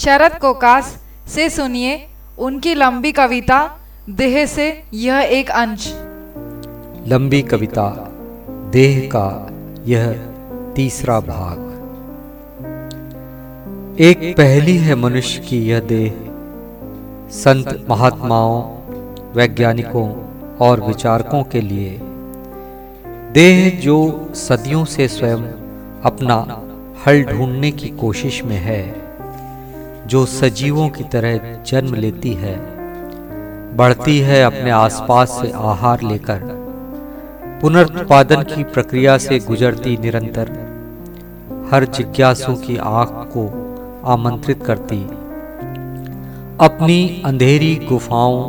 शरद कोकास से सुनिए उनकी लंबी कविता, देह से यह एक अंश। लंबी कविता, देह का यह तीसरा भाग। एक पहली है मनुष्य की यह देह। संत महात्माओं, वैज्ञानिकों और विचारकों के लिए। देह जो सदियों से स्वयं अपना हल ढूँढने की कोशिश में है। जो सजीवों की तरह जन्म लेती है, बढ़ती है अपने आसपास से आहार लेकर, पुनरुत्पादन की प्रक्रिया से गुजरती निरंतर, हर जिज्ञासु की आँख को आमंत्रित करती। अपनी अंधेरी गुफाओं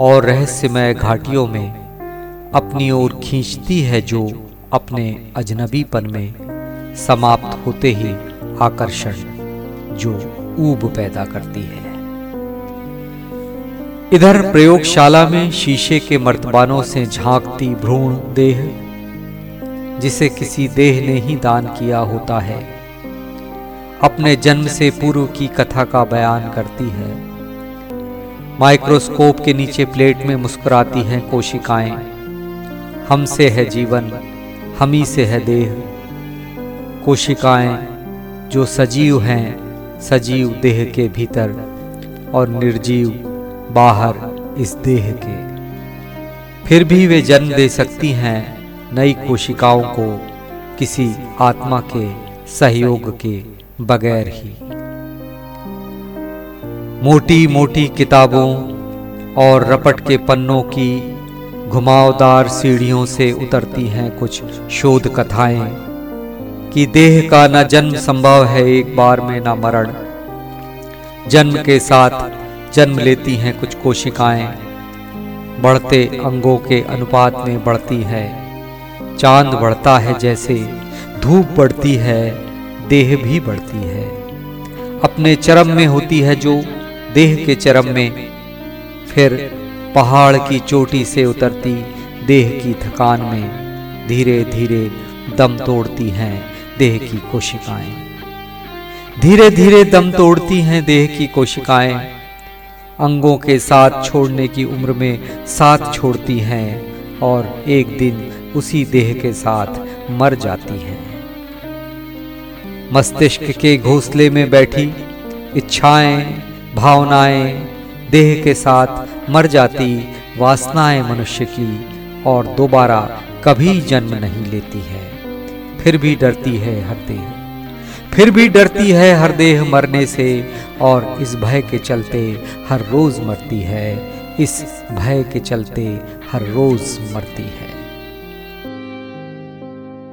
और रहस्यमय घाटियों में अपनी ओर खींचती है जो अपने अजनबीपन में समाप्त होते ही आकर्षण, जो ऊब पैदा करती है। इधर प्रयोगशाला में शीशे के मर्तबानों से झांकती भ्रूण देह, जिसे किसी देह ने ही दान किया होता है, अपने जन्म से पूर्व की कथा का बयान करती है। माइक्रोस्कोप के नीचे प्लेट में मुस्कुराती हैं कोशिकाएँ हमसे है जीवन, हम ही से है देह। कोशिकाएँ, जो सजीव हैं सजीव देह के भीतर और निर्जीव बाहर इस देह के। फिर भी वे जन्म दे सकती हैं नई कोशिकाओं को किसी आत्मा के सहयोग के बगैर ही। मोटी मोटी किताबों और रपट के पन्नों की घुमावदार सीढ़ियों से उतरती हैं कुछ शोध कथाएँ। कि देह का न जन्म संभव है एक बार में न मरण। जन्म के साथ जन्म लेती हैं कुछ कोशिकाएँ। बढ़ते अंगों के अनुपात में बढ़ती है। चाँद बढ़ता है जैसे धूप बढ़ती है, देह भी बढ़ती है। अपने चरम में होती है जो देह के चरम में, फिर पहाड़ की चोटी से उतरती देह की थकान में धीरे धीरे दम तोड़ती हैं। देह की कोशिकाएँ। धीरे धीरे दम तोड़ती हैं देह की कोशिकाएँ। अंगों के साथ छोड़ने की उम्र में साथ छोड़ती हैं और एक दिन उसी देह के साथ मर जाती हैं। मस्तिष्क के घोंसले में बैठी इच्छाएँ, भावनाएँ देह के साथ मर जाती, वासनाएँ मनुष्य की और दोबारा कभी जन्म नहीं लेती है। फिर भी डरती है हर देह। फिर भी डरती है हर देह मरने से, और इस भय के चलते हर रोज मरती है। इस भय के चलते हर रोज मरती है।